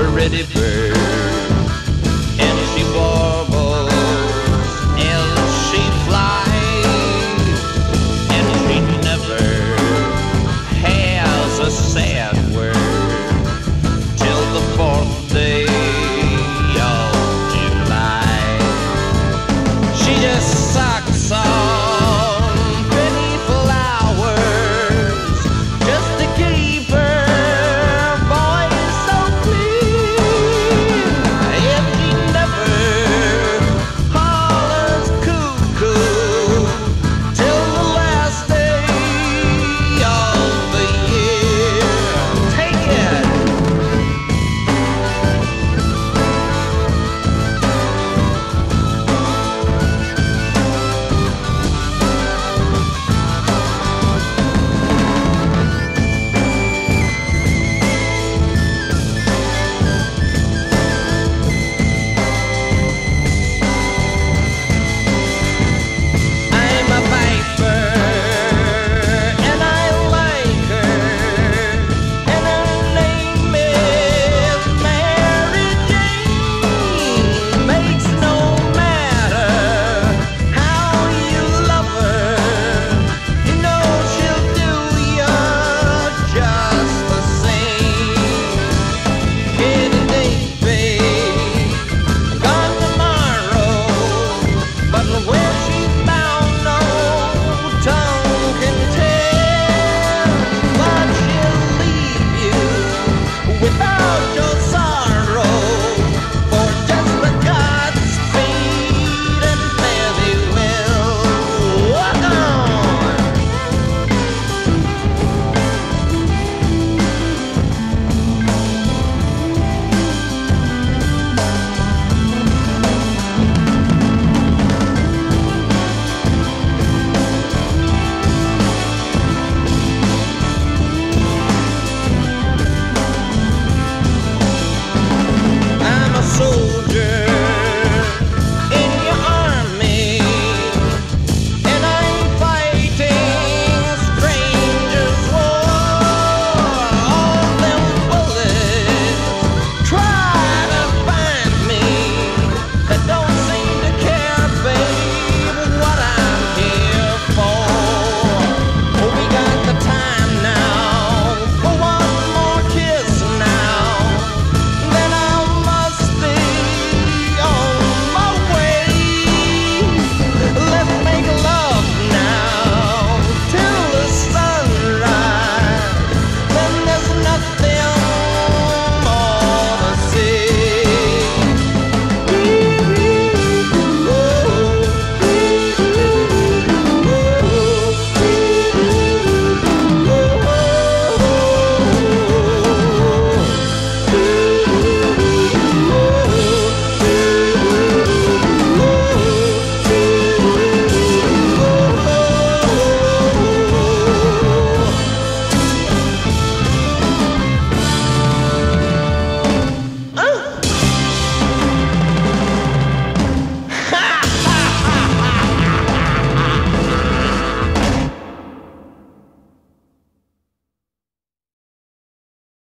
a ready bird.